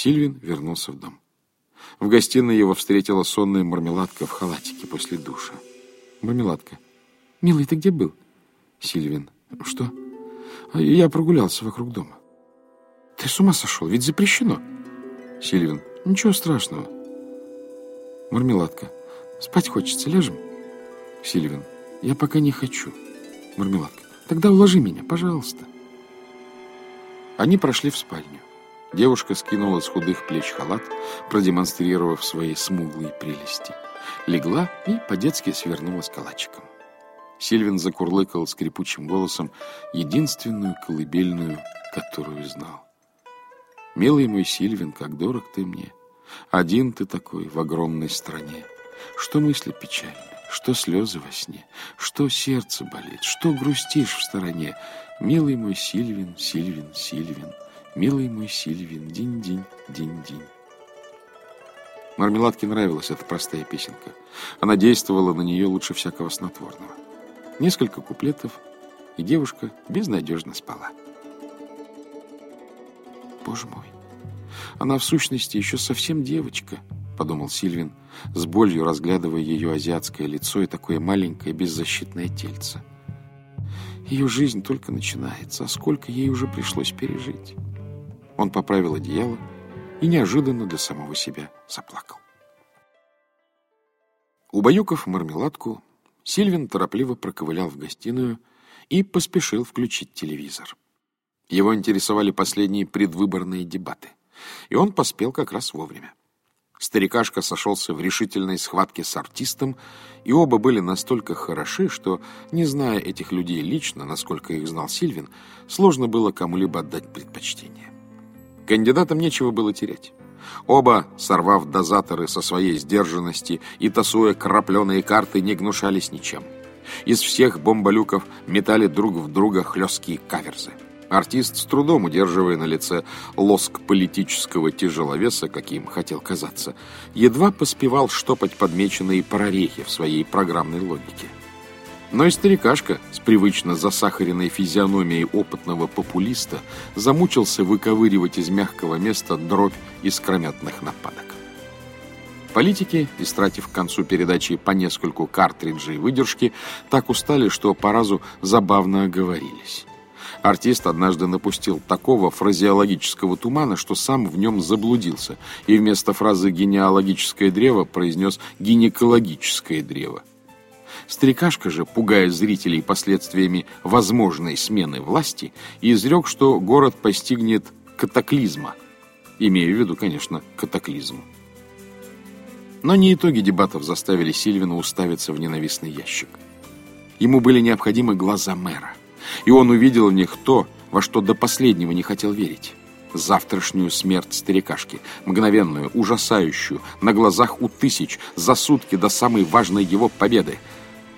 Сильвин вернулся в дом. В гостиной его встретила сонная мармеладка в халатике после душа. Мармеладка. «Милый, ты где был?» Сильвин. «Что?» «А «Я прогулялся вокруг дома». «Ты с ума сошел? Ведь запрещено». Сильвин. «Ничего страшного». Мармеладка. «Спать хочется. Ляжем?» Сильвин. «Я пока не хочу». Мармеладка. «Тогда уложи меня, пожалуйста». Они прошли в спальню. Девушка скинула с худых плеч халат, продемонстрировав свои смуглые прелести. Легла и по-детски свернулась калачиком. Сильвин закурлыкал скрипучим голосом единственную колыбельную, которую знал. «Милый мой Сильвин, как дорог ты мне! Один ты такой в огромной стране! Что мысли печальны, что слезы во сне, что сердце болит, что грустишь в стороне! Милый мой Сильвин, Сильвин, Сильвин, милый мой Сильвин, динь-динь, динь-динь!» Мармеладке нравилась эта простая песенка. Она действовала на нее лучше всякого снотворного. Несколько куплетов, и девушка безнадежно спала. «Боже мой, она в сущности еще совсем девочка», — подумал Сильвин, с болью разглядывая ее азиатское лицо и такое маленькое беззащитное тельце. Ее жизнь только начинается, а сколько ей уже пришлось пережить. Он поправил одеяло и неожиданно для самого себя заплакал. Убаюкав мармеладку, Сильвин торопливо проковылял в гостиную и поспешил включить телевизор. Его интересовали последние предвыборные дебаты, и он поспел как раз вовремя. Старикашка сошелся в решительной схватке с артистом, и оба были настолько хороши, что, не зная этих людей лично, насколько их знал Сильвин, сложно было кому-либо отдать предпочтение. Кандидатам нечего было терять. Оба, сорвав дозаторы со своей сдержанности и тасуя крапленые карты, не гнушались ничем. Из всех бомболюков метали друг в друга хлесткие каверзы. Артист, с трудом удерживая на лице лоск политического тяжеловеса, каким хотел казаться, едва поспевал штопать подмеченные прорехи в своей программной логике. Но и старикашка с привычно засахаренной физиономией опытного популиста замучился выковыривать из мягкого места дробь искрометных нападок. Политики, истратив к концу передачи по нескольку картриджей выдержки, так устали, что по разу забавно оговорились. Артист однажды напустил такого фразеологического тумана, что сам в нем заблудился, и вместо фразы «генеалогическое древо» произнес «гинекологическое древо». Старикашка же, пугая зрителей последствиями возможной смены власти, изрек, что город постигнет катаклизма. Имею в виду, конечно, катаклизм. Но не итоги дебатов заставили Сильвина уставиться в ненавистный ящик. Ему были необходимы глаза мэра. И он увидел в них то, во что до последнего не хотел верить. Завтрашнюю смерть старикашки, мгновенную, ужасающую, на глазах у тысяч, за сутки до самой важной его победы –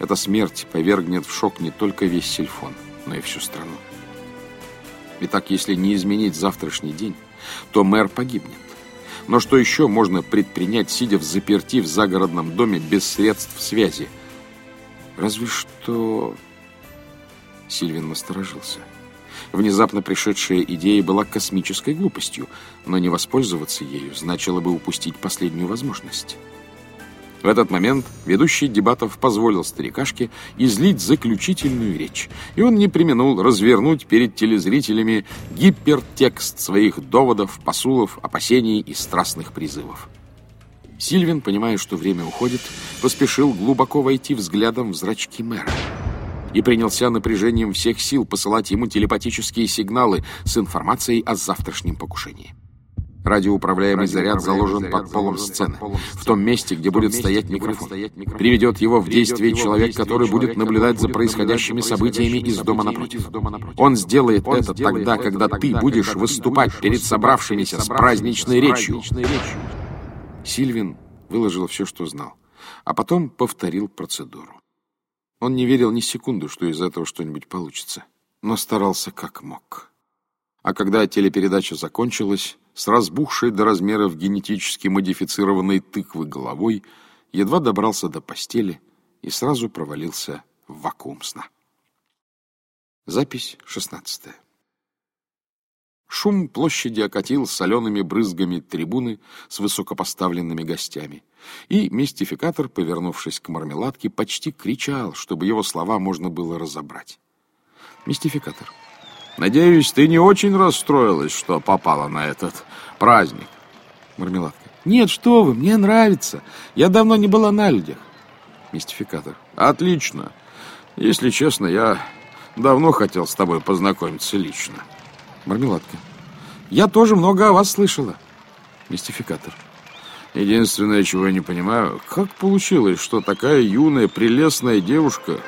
эта смерть повергнет в шок не только весь сельфон, но и всю страну. Итак, если не изменить завтрашний день, то мэр погибнет. Но что еще можно предпринять, сидя в заперти в загородном доме без средств связи? Разве что... Сильвин насторожился. Внезапно пришедшая идея была космической глупостью, но не воспользоваться ею значило бы упустить последнюю возможность. В этот момент ведущий дебатов позволил старикашке излить заключительную речь, и он не применул развернуть перед телезрителями гипертекст своих доводов, посулов, опасений и страстных призывов. Сильвин, понимая, что время уходит, поспешил глубоко войти взглядом в зрачки мэра и принялся напряжением всех сил посылать ему телепатические сигналы с информацией о завтрашнем покушении. Радиоуправляемый заряд заложен под полом сцены, в том месте, где будет стоять микрофон. Приведет его в действие человек, который будет наблюдать за происходящими событиями из дома напротив. Он сделает это тогда, когда ты будешь выступать перед собравшимися с праздничной речью. Сильвин выложил все, что знал, а потом повторил процедуру. Он не верил ни секунду, что из этого что-нибудь получится, но старался как мог. А когда телепередача закончилась, с разбухшей до размеров генетически модифицированной тыквы головой, едва добрался до постели и сразу провалился в вакуум сна. Запись шестнадцатая. Шум площади окатил солеными брызгами трибуны с высокопоставленными гостями. И мистификатор, повернувшись к мармеладке, почти кричал, чтобы его слова можно было разобрать. Мистификатор. «Надеюсь, ты не очень расстроилась, что попала на этот праздник?» Мармеладка. «Нет, что вы, мне нравится. Я давно не была на людях». Мистификатор. «Отлично. Если честно, я давно хотел с тобой познакомиться лично». Мармеладка. Я тоже много о вас слышала. Мистификатор. Единственное, чего я не понимаю, как получилось, что такая юная, прелестная девушка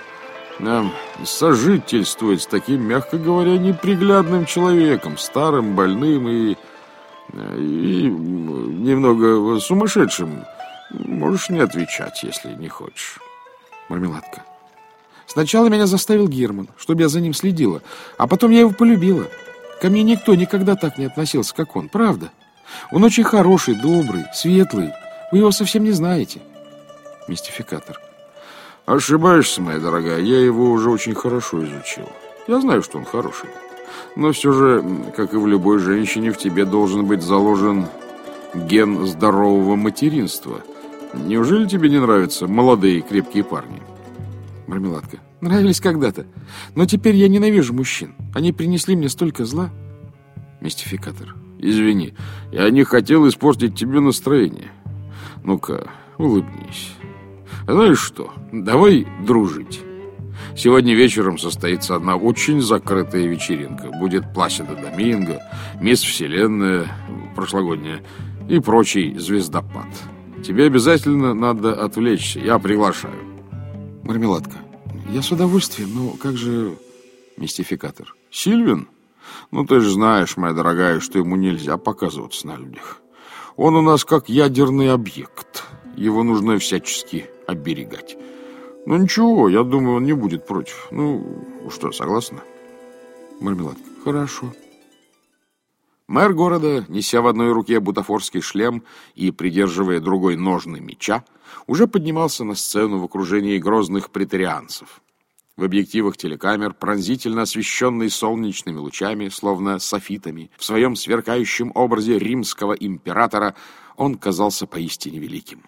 нам сожительствует с таким, мягко говоря, неприглядным человеком, старым, больным и, и немного сумасшедшим. Можешь не отвечать, если не хочешь. Мармеладка. Сначала меня заставил Герман, чтобы я за ним следила, а потом я его полюбила. Ко мне никто никогда так не относился, как он, правда? Он очень хороший, добрый, светлый. Вы его совсем не знаете. Мистификатор. Ошибаешься, моя дорогая, я его уже очень хорошо изучил. Я знаю, что он хороший. Но все же, как и в любой женщине, в тебе должен быть заложен ген здорового материнства. Неужели тебе не нравятся молодые крепкие парни? Мармеладка. Нравились когда-то. Но теперь я ненавижу мужчин. Они принесли мне столько зла. Мистификатор. Извини, я не хотел испортить тебе настроение. Ну-ка, улыбнись. Знаешь что, давай дружить. Сегодня вечером состоится одна очень закрытая вечеринка. Будет Пласида Доминго, Мисс Вселенная, прошлогодняя, и прочий звездопад. Тебе обязательно надо отвлечься. Я приглашаю. Мармеладка. Я с удовольствием, но как же... Мистификатор. Сильвин? Ну, ты же знаешь, моя дорогая, что ему нельзя показываться на людях. Он у нас как ядерный объект. Его нужно всячески оберегать. Ну, ничего, я думаю, он не будет против. Ну, что, согласна? Мармеладка. Хорошо. Мэр города, неся в одной руке бутафорский шлем и придерживая другой ножны меча, уже поднимался на сцену в окружении грозных претарианцев. В объективах телекамер, пронзительно освещенный солнечными лучами, словно софитами, в своем сверкающем образе римского императора, он казался поистине великим.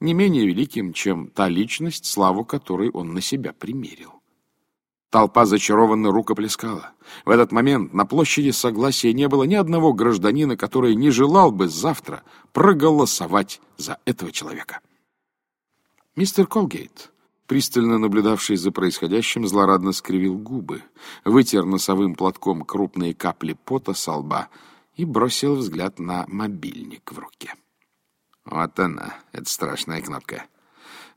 Не менее великим, чем та личность, славу которой он на себя примерил. Толпа зачарованно рукоплескала. В этот момент на площади Согласия не было ни одного гражданина, который не желал бы завтра проголосовать за этого человека. Мистер Колгейт, пристально наблюдавший за происходящим, злорадно скривил губы, вытер носовым платком крупные капли пота со лба и бросил взгляд на мобильник в руке. Вот она, эта страшная кнопка.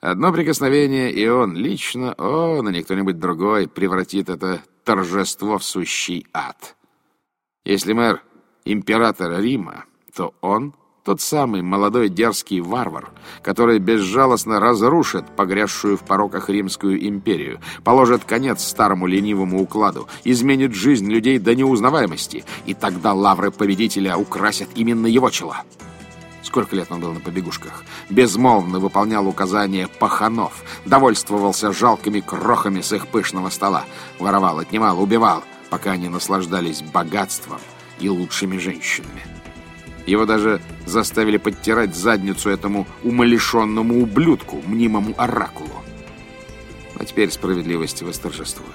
Одно прикосновение, и он лично, он, а не кто-нибудь другой, превратит это торжество в сущий ад. Если мэр императора Рима, то он тот самый молодой дерзкий варвар, который безжалостно разрушит погрязшую в пороках Римскую империю, положит конец старому ленивому укладу, изменит жизнь людей до неузнаваемости, и тогда лавры победителя украсят именно его чело. Сколько лет он был на побегушках? Безмолвно выполнял указания паханов, довольствовался жалкими крохами с их пышного стола, воровал, отнимал, убивал, пока они наслаждались богатством и лучшими женщинами. Его даже заставили подтирать задницу этому умалишенному ублюдку, мнимому оракулу. А теперь справедливость восторжествует.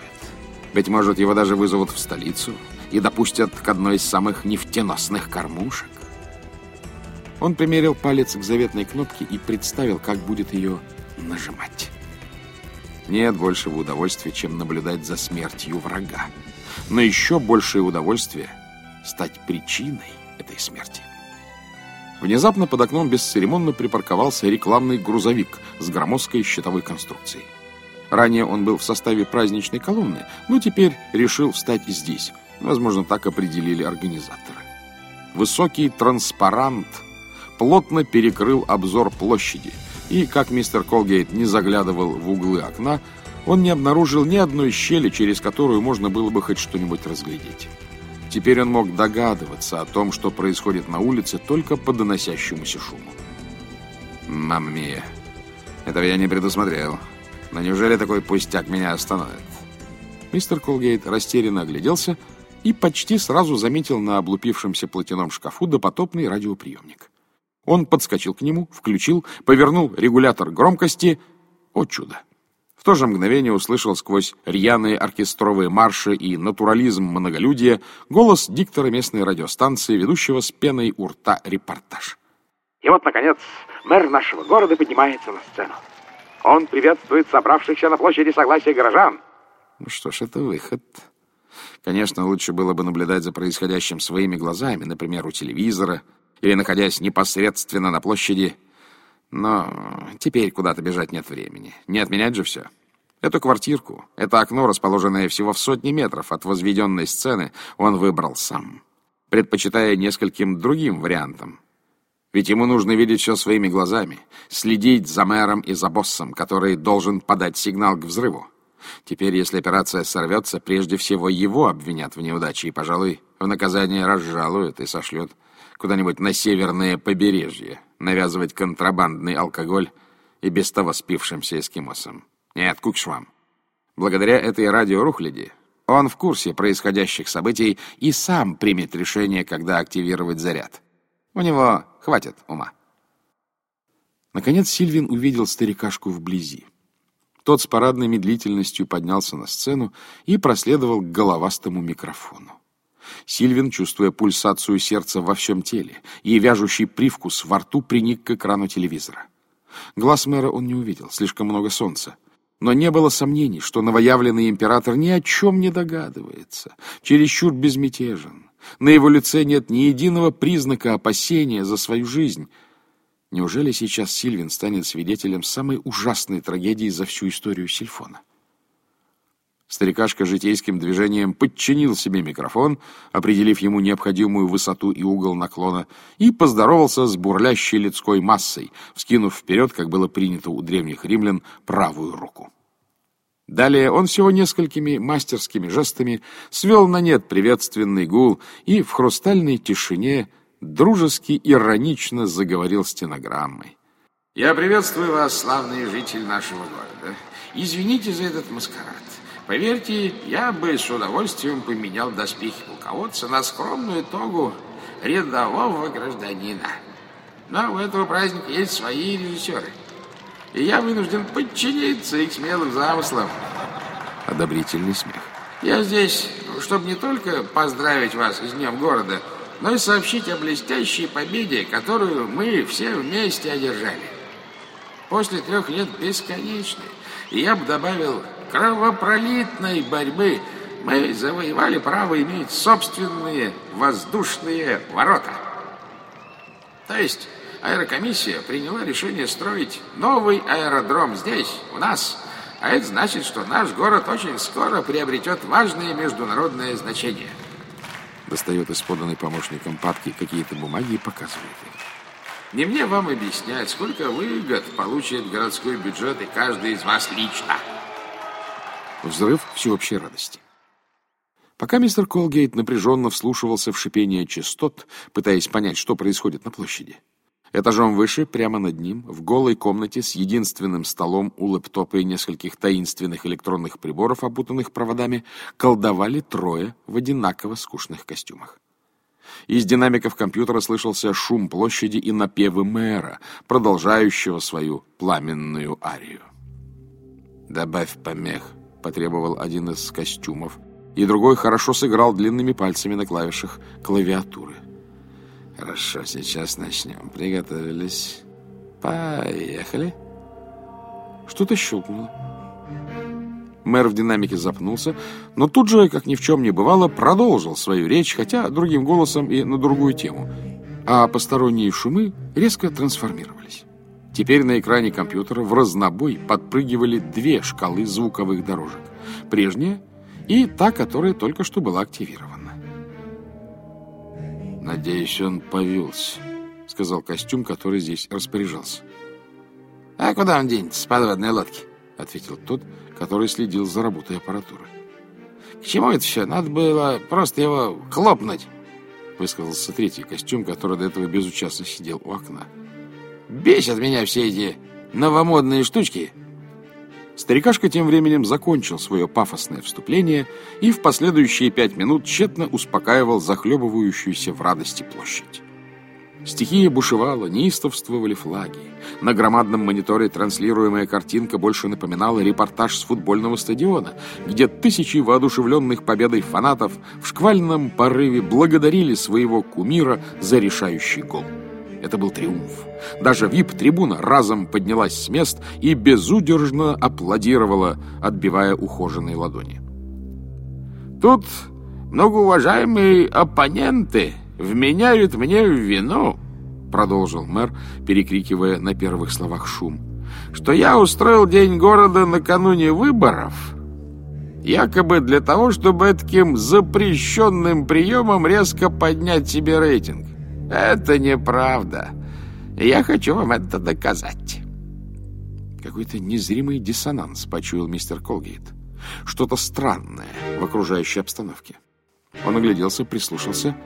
Быть может, его даже вызовут в столицу и допустят к одной из самых нефтеносных кормушек. Он примерил палец к заветной кнопке и представил, как будет ее нажимать. Нет большего удовольствия, чем наблюдать за смертью врага. Но еще большее удовольствие — стать причиной этой смерти. Внезапно под окном бесцеремонно припарковался рекламный грузовик с громоздкой щитовой конструкцией. Ранее он был в составе праздничной колонны, но теперь решил встать здесь. Возможно, так определили организаторы. Высокий транспарант — плотно перекрыл обзор площади, и, как мистер Колгейт не заглядывал в углы окна, он не обнаружил ни одной щели, через которую можно было бы хоть что-нибудь разглядеть. Теперь он мог догадываться о том, что происходит на улице, только по доносящемуся шуму. «Мамма мия, этого я не предусмотрел. Но неужели такой пустяк меня остановит?» Мистер Колгейт растерянно огляделся и почти сразу заметил на облупившемся платяном шкафу допотопный радиоприемник. Он подскочил к нему, включил, повернул регулятор громкости. О чудо! В то же мгновение услышал сквозь рьяные оркестровые марши и натурализм многолюдия голос диктора местной радиостанции, ведущего с пеной у рта репортаж. И вот, наконец, мэр нашего города поднимается на сцену. Он приветствует собравшихся на площади согласия горожан. Ну что ж, это выход. Конечно, лучше было бы наблюдать за происходящим своими глазами, например, у телевизора, или находясь непосредственно на площади. Но теперь куда-то бежать нет времени. Не отменять же все. Эту квартирку, это окно, расположенное всего в сотни метров от возведенной сцены, он выбрал сам, предпочитая нескольким другим вариантам. Ведь ему нужно видеть все своими глазами, следить за мэром и за боссом, который должен подать сигнал к взрыву. Теперь, если операция сорвется, прежде всего его обвинят в неудаче и, пожалуй, в наказание разжалуют и сошлют куда-нибудь на северное побережье, навязывать контрабандный алкоголь и без того спившимся эскимосам. Нет, кукш вам. Благодаря этой радиорухляди он в курсе происходящих событий и сам примет решение, когда активировать заряд. У него хватит ума. Наконец Сильвин увидел старикашку вблизи. Тот с парадной медлительностью поднялся на сцену и проследовал к головастому микрофону. Сильвин, чувствуя пульсацию сердца во всем теле и вяжущий привкус во рту, приник к экрану телевизора. Глаз мэра он не увидел, слишком много солнца. Но не было сомнений, что новоявленный император ни о чем не догадывается, чересчур безмятежен. На его лице нет ни единого признака опасения за свою жизнь. Неужели сейчас Сильвин станет свидетелем самой ужасной трагедии за всю историю Сильфона? Старикашка житейским движением подчинил себе микрофон, определив ему необходимую высоту и угол наклона, и поздоровался с бурлящей людской массой, вскинув вперед, как было принято у древних римлян, правую руку. Далее он всего несколькими мастерскими жестами свел на нет приветственный гул и в хрустальной тишине дружески иронично заговорил стенограммой. «Я приветствую вас, славный житель нашего города. Извините за этот маскарад. Поверьте, я бы с удовольствием поменял доспехи полководца на скромную тогу рядового гражданина. Но у этого праздника есть свои режиссеры. И я вынужден подчиниться их смелым замыслам. Одобрительный смех. Я здесь, чтобы не только поздравить вас с Днем города, но и сообщить о блестящей победе, которую мы все вместе одержали. После трех лет бесконечной, и я бы добавил кровопролитной борьбы мы завоевали право иметь собственные воздушные ворота. То есть аэрокомиссия приняла решение строить новый аэродром здесь, у нас. А это значит, что наш город очень скоро приобретет важное международное значение. Достает из поданной помощником папки какие-то бумаги и показывает их. Не мне вам объяснять, сколько выгод получит городской бюджет и каждый из вас лично. Взрыв всеобщей радости. Пока мистер Колгейт напряженно вслушивался в шипение частот, пытаясь понять, что происходит на площади, этажом выше, прямо над ним, в голой комнате с единственным столом у лэптопа и нескольких таинственных электронных приборов, опутанных проводами, колдовали трое в одинаково скучных костюмах. Из динамиков компьютера слышался шум площади и напевы мэра, продолжающего свою пламенную арию. «Добавь помех», потребовал один из костюмов, и другой хорошо сыграл длинными пальцами на клавишах клавиатуры. «Хорошо, сейчас начнем. Приготовились. Поехали!» Что-то щелкнуло. Мэр в динамике запнулся, но тут же, как ни в чем не бывало, продолжил свою речь, хотя другим голосом и на другую тему. А посторонние шумы резко трансформировались. Теперь на экране компьютера в разнобой подпрыгивали две шкалы звуковых дорожек. Прежняя и та, которая только что была активирована. «Надеюсь, он повелся», — сказал костюм, который здесь распоряжался. «А куда он денется с подводной лодки?» — ответил тот, который следил за работой аппаратуры. «К чему это все? Надо было просто его хлопнуть!» — высказался третий костюм, который до этого безучастно сидел у окна. Бесят меня все эти новомодные штучки. Старикашка тем временем закончил свое пафосное вступление и в последующие пять минут тщетно успокаивал захлебывающуюся в радости площадь. Стихия бушевала, неистовствовали флаги. На громадном мониторе транслируемая картинка больше напоминала репортаж с футбольного стадиона, где тысячи воодушевленных победой фанатов в шквальном порыве благодарили своего кумира за решающий гол. Это был триумф. Даже вип-трибуна разом поднялась с мест и безудержно аплодировала, отбивая ухоженные ладони. «Тут многоуважаемые оппоненты вменяют мне в вину», продолжил мэр, перекрикивая на первых словах шум, «что я устроил День города накануне выборов, якобы для того, чтобы таким запрещенным приемом резко поднять себе рейтинг. Это неправда. Я хочу вам это доказать. Какой-то незримый диссонанс почуял мистер Колгейт. Что-то странное в окружающей обстановке. Он огляделся, прислушался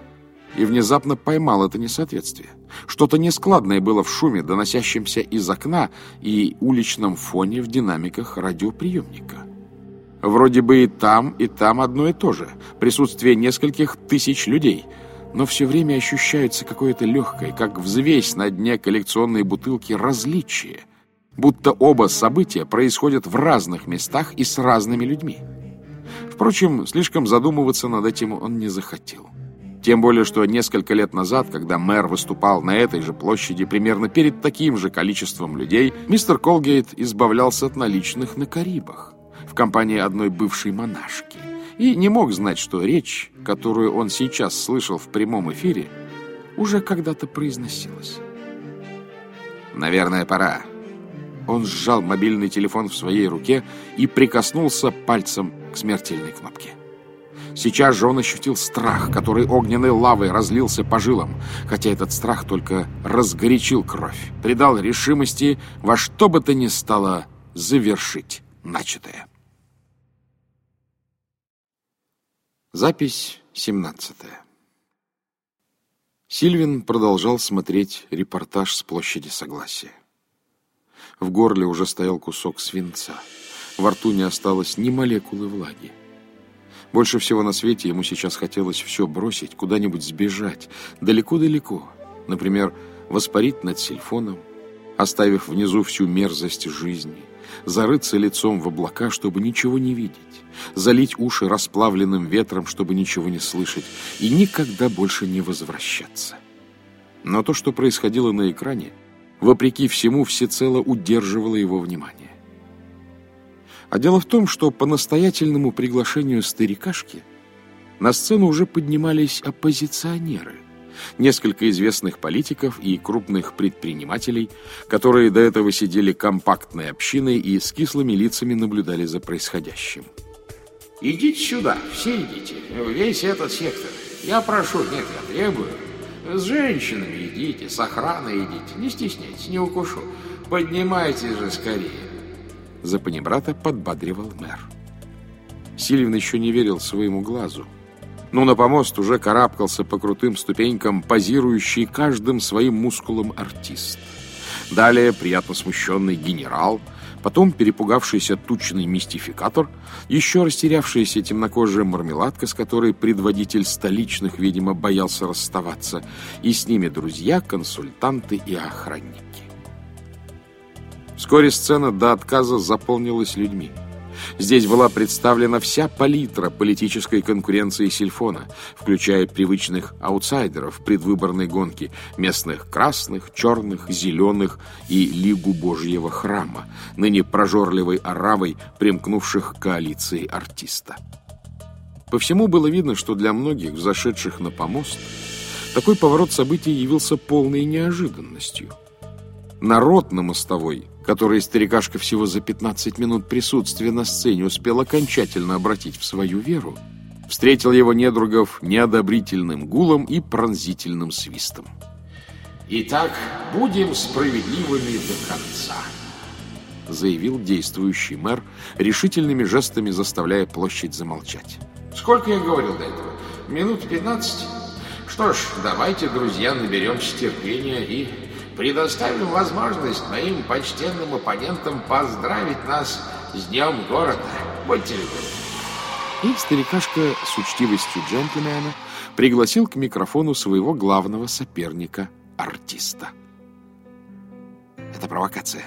и внезапно поймал это несоответствие. Что-то нескладное было в шуме, доносящемся из окна и уличном фоне в динамиках радиоприемника. Вроде бы и там, и там одно и то же. Присутствие нескольких тысяч людей — но все время ощущается какое-то легкое, как взвесь на дне коллекционной бутылки, различие, будто оба события происходят в разных местах и с разными людьми. Впрочем, слишком задумываться над этим он не захотел. Тем более, что несколько лет назад, когда мэр выступал на этой же площади примерно перед таким же количеством людей, мистер Колгейт избавлялся от наличных на Карибах в компании одной бывшей монашки и не мог знать, что речь, которую он сейчас слышал в прямом эфире, уже когда-то произносилась. «Наверное, пора». Он сжал мобильный телефон в своей руке и прикоснулся пальцем к смертельной кнопке. Сейчас же он ощутил страх, который огненной лавой разлился по жилам, хотя этот страх только разгорячил кровь, придал решимости во что бы то ни стало завершить начатое. Запись 17. Сильвин продолжал смотреть репортаж с площади Согласия. В горле уже стоял кусок свинца. Во рту не осталось ни молекулы влаги. Больше всего на свете ему сейчас хотелось все бросить, куда-нибудь сбежать, далеко-далеко. Например, воспарить над сельфоном, оставив внизу всю мерзость жизни, зарыться лицом в облака, чтобы ничего не видеть, залить уши расплавленным ветром, чтобы ничего не слышать, и никогда больше не возвращаться. Но то, что происходило на экране, вопреки всему, всецело удерживало его внимание. А дело в том, что по настоятельному приглашению старикашки на сцену уже поднимались оппозиционеры – несколько известных политиков и крупных предпринимателей, которые до этого сидели компактной общиной и с кислыми лицами наблюдали за происходящим. «Идите сюда, все идите, весь этот сектор. Я прошу, нет, я требую. С женщинами идите, с охраной идите, не стесняйтесь, не укушу. Поднимайтесь же скорее». За панибрата подбадривал мэр. Сильвин еще не верил своему глазу но на помост уже карабкался по крутым ступенькам, позирующий каждым своим мускулом артист. Далее приятно смущенный генерал, потом перепугавшийся тучный мистификатор, еще растерявшаяся темнокожая мармеладка, с которой предводитель столичных, видимо, боялся расставаться, и с ними друзья, консультанты и охранники. Вскоре сцена до отказа заполнилась людьми. Здесь была представлена вся палитра политической конкуренции Сильфона, включая привычных аутсайдеров предвыборной гонки, местных красных, черных, зеленых и Лигу Божьего Храма, ныне прожорливой оравой, примкнувших к коалиции артиста. По всему было видно, что для многих, зашедших на помост, такой поворот событий явился полной неожиданностью. Народ на мостовой – который старикашка всего за 15 минут присутствия на сцене успел окончательно обратить в свою веру, встретил его недругов неодобрительным гулом и пронзительным свистом. «Итак, будем справедливыми до конца», заявил действующий мэр, решительными жестами заставляя площадь замолчать. «Сколько я говорил до этого? Минут 15? Что ж, давайте, друзья, наберемся терпения и предоставим возможность моим почтенным оппонентам поздравить нас с Днем города. Будьте любезны. И старикашка с учтивостью джентльмена пригласил к микрофону своего главного соперника, артиста. Это провокация.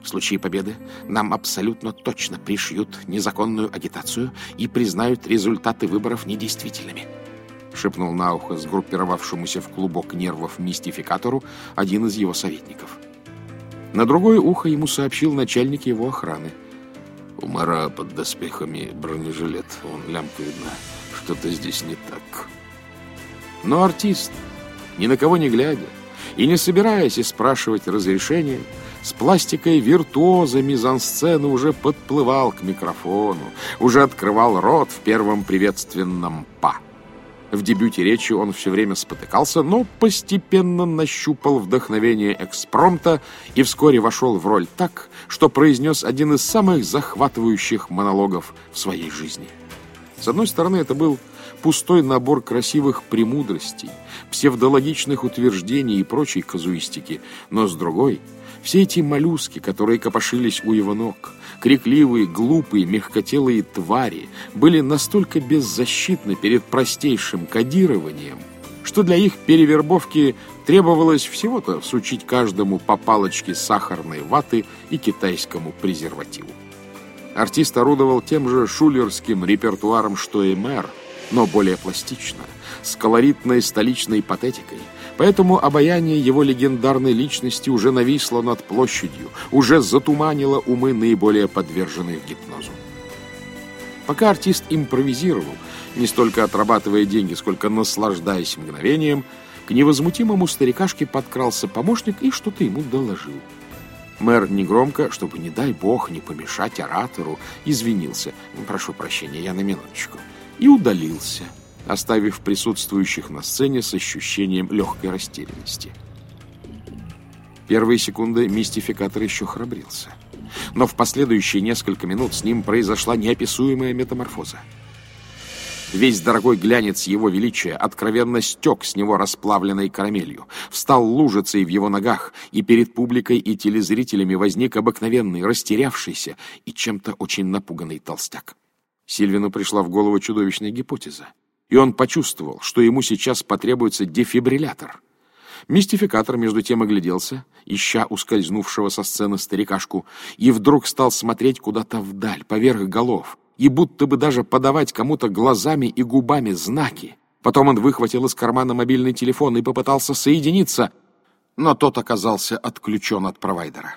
В случае победы нам абсолютно точно пришьют незаконную агитацию и признают результаты выборов недействительными. Шепнул на ухо сгруппировавшемуся в клубок нервов мистификатору один из его советников. На другое ухо ему сообщил начальник его охраны. У Мара под доспехами бронежилет, он лямка видна. Что-то здесь не так. Но артист, ни на кого не глядя, и не собираясь спрашивать разрешения, с пластикой виртуоза мизансцены уже подплывал к микрофону, уже открывал рот в первом приветственном «па». В дебюте речи он все время спотыкался, но постепенно нащупал вдохновение экспромта и вскоре вошел в роль так, что произнес один из самых захватывающих монологов в своей жизни. С одной стороны, это был пустой набор красивых премудростей, псевдологичных утверждений и прочей казуистики, но с другой — все эти моллюски, которые копошились у его ног, крикливые, глупые, мягкотелые твари, были настолько беззащитны перед простейшим кодированием, что для их перевербовки требовалось всего-то всучить каждому по палочке сахарной ваты и китайскому презервативу. Артист орудовал тем же шулерским репертуаром, что и мэр, но более пластично, с колоритной столичной патетикой – Поэтому обаяние его легендарной личности уже нависло над площадью, уже затуманило умы наиболее подверженных гипнозу. Пока артист импровизировал, не столько отрабатывая деньги, сколько наслаждаясь мгновением, к невозмутимому старикашке подкрался помощник и что-то ему доложил. Мэр негромко, чтобы, не дай бог, не помешать оратору, извинился. «Прошу прощения, я на минуточку». И удалился – оставив присутствующих на сцене с ощущением легкой растерянности. Первые секунды мистификатор еще храбрился. Но в последующие несколько минут с ним произошла неописуемая метаморфоза. Весь дорогой глянец его величия откровенно стек с него расплавленной карамелью, встал лужицей в его ногах, и перед публикой и телезрителями возник обыкновенный, растерявшийся и чем-то очень напуганный толстяк. Сильвину пришла в голову чудовищная гипотеза и он почувствовал, что ему сейчас потребуется дефибриллятор. Мистификатор, между тем, огляделся, ища ускользнувшего со сцены старикашку, и вдруг стал смотреть куда-то вдаль, поверх голов, и будто бы даже подавать кому-то глазами и губами знаки. Потом он выхватил из кармана мобильный телефон и попытался соединиться, но тот оказался отключен от провайдера.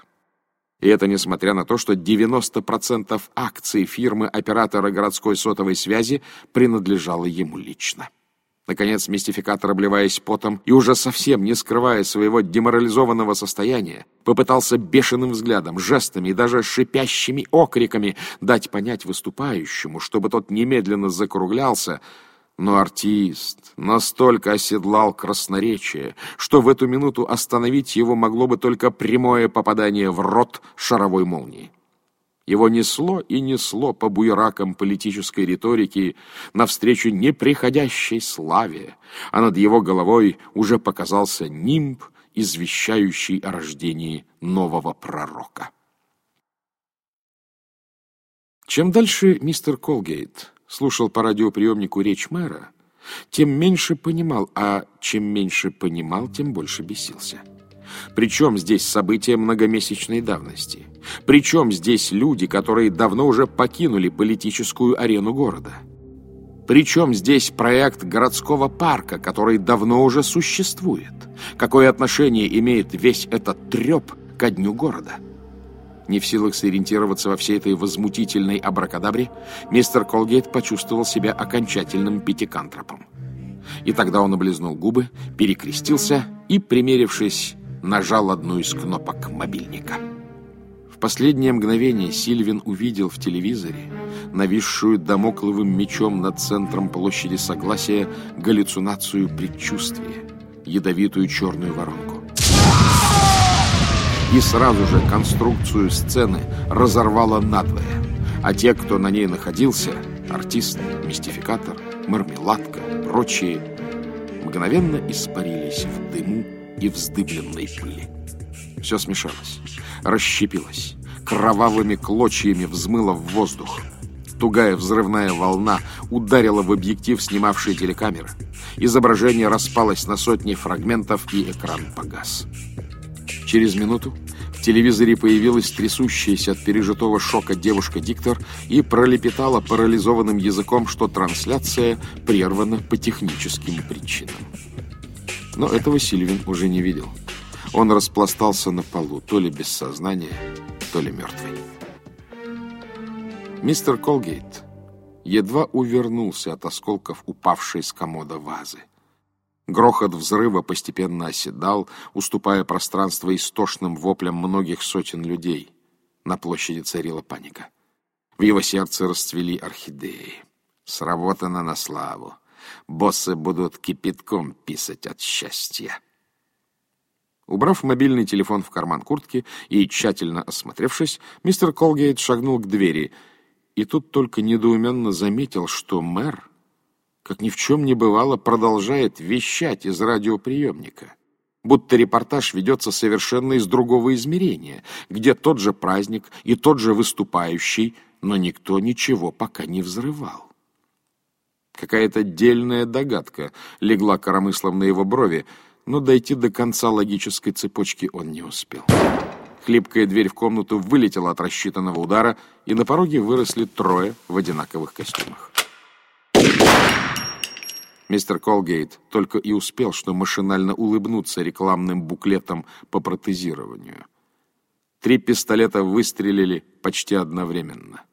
И это несмотря на то, что 90% акций фирмы-оператора городской сотовой связи принадлежало ему лично. Наконец, мистификатор, обливаясь потом и уже совсем не скрывая своего деморализованного состояния, попытался бешеным взглядом, жестами и даже шипящими окриками дать понять выступающему, чтобы тот немедленно закруглялся, но артист настолько оседлал красноречие, что в эту минуту остановить его могло бы только прямое попадание в рот шаровой молнии. Его несло и несло по буеракам политической риторики навстречу неприходящей славе, а над его головой уже показался нимб, извещающий о рождении нового пророка. Чем дальше мистер Колгейт слушал по радиоприемнику речь мэра, тем меньше понимал, а чем меньше понимал, тем больше бесился. Причем здесь события многомесячной давности? Причем здесь люди, которые давно уже покинули политическую арену города? Причем здесь проект городского парка, который давно уже существует? Какое отношение имеет весь этот треп ко дню города? Не в силах сориентироваться во всей этой возмутительной абракадабре, мистер Колгейт почувствовал себя окончательным пятикантропом. И тогда он облизнул губы, перекрестился и, примерившись, нажал одну из кнопок мобильника. В последнее мгновение Сильвин увидел в телевизоре нависшую домокловым мечом над центром площади Согласия галлюцинацию предчувствия, ядовитую черную воронку и сразу же конструкцию сцены разорвало надвое. А те, кто на ней находился, артист, мистификатор, мармеладка, прочие, мгновенно испарились в дыму и вздыбленной пыли. Все смешалось, расщепилось, кровавыми клочьями взмыло в воздух. Тугая взрывная волна ударила в объектив снимавшей телекамеры. Изображение распалось на сотни фрагментов, и экран погас. Через минуту в телевизоре появилась трясущаяся от пережитого шока девушка-диктор и пролепетала парализованным языком, что трансляция прервана по техническим причинам. Но этого Сильвин уже не видел. Он распластался на полу, то ли без сознания, то ли мертвый. Мистер Колгейт едва увернулся от осколков упавшей с комода вазы. Грохот взрыва постепенно оседал, уступая пространство истошным воплям многих сотен людей. На площади царила паника. В его сердце расцвели орхидеи. Сработано на славу. Боссы будут кипятком писать от счастья. Убрав мобильный телефон в карман куртки и тщательно осмотревшись, мистер Колгейт шагнул к двери, и тут только недоуменно заметил, что мэр, как ни в чем не бывало, продолжает вещать из радиоприемника, будто репортаж ведется совершенно из другого измерения, где тот же праздник и тот же выступающий, но никто ничего пока не взрывал. Какая-то дельная догадка легла коромыслом на его брови, но дойти до конца логической цепочки он не успел. Хлипкая дверь в комнату вылетела от рассчитанного удара, и на пороге выросли трое в одинаковых костюмах. Мистер Колгейт только и успел, что машинально улыбнуться рекламным буклетом по протезированию. Три пистолета выстрелили почти одновременно.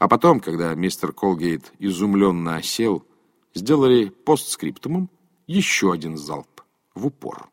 А потом, когда мистер Колгейт изумленно осел, сделали постскриптумом еще один залп в упор.